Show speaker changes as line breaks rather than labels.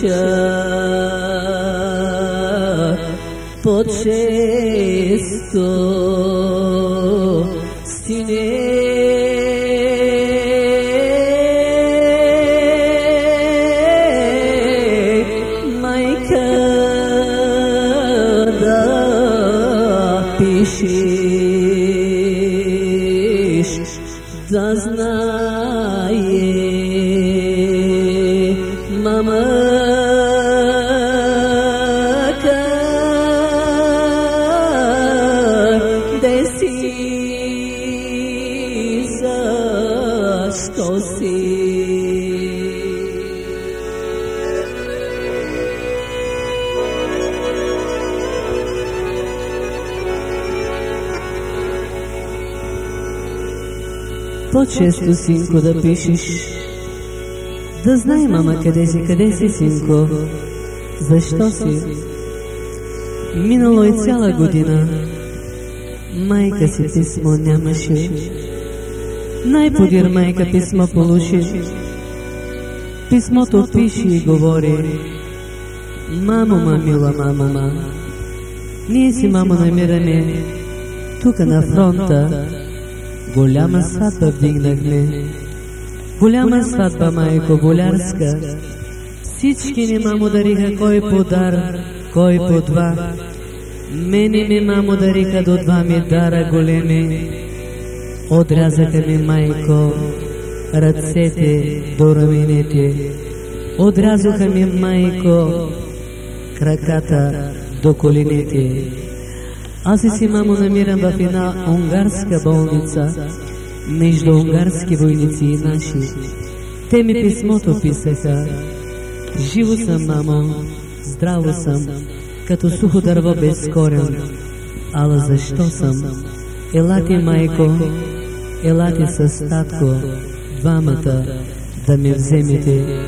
заръча по-често стине майка да пишеш да знае защо си По-често, синко, да пишеш. Да знае, мама, къде си, къде си, синко. Защо си? Минало е цяла година. Майка си писмо нямаше. Най-подир майка писмо получи. Писмото пише и говори. Мамо, мамила, мама. Ние си, мамо, намираме тук на фронта. Голяма сватба вдигнахме. Голяма сватба, майко, болярска. Всички ни мамо дариха кой по дар, кой по два. Мене ми мамо дариха до два ми дара големи. Отрязаха ми, майко, ръцете до раменете. Отрязаха ми, майко, краката до коленете. Аз и си, мамо, намирам в една унгарска болница, между унгарски войници и наши. Те ми писмото писаха. Живо съм, мамо, здраво съм, като сухо дърво без корен. Ала защо съм? Елате, майко, елате с татко, двамата, да ме вземете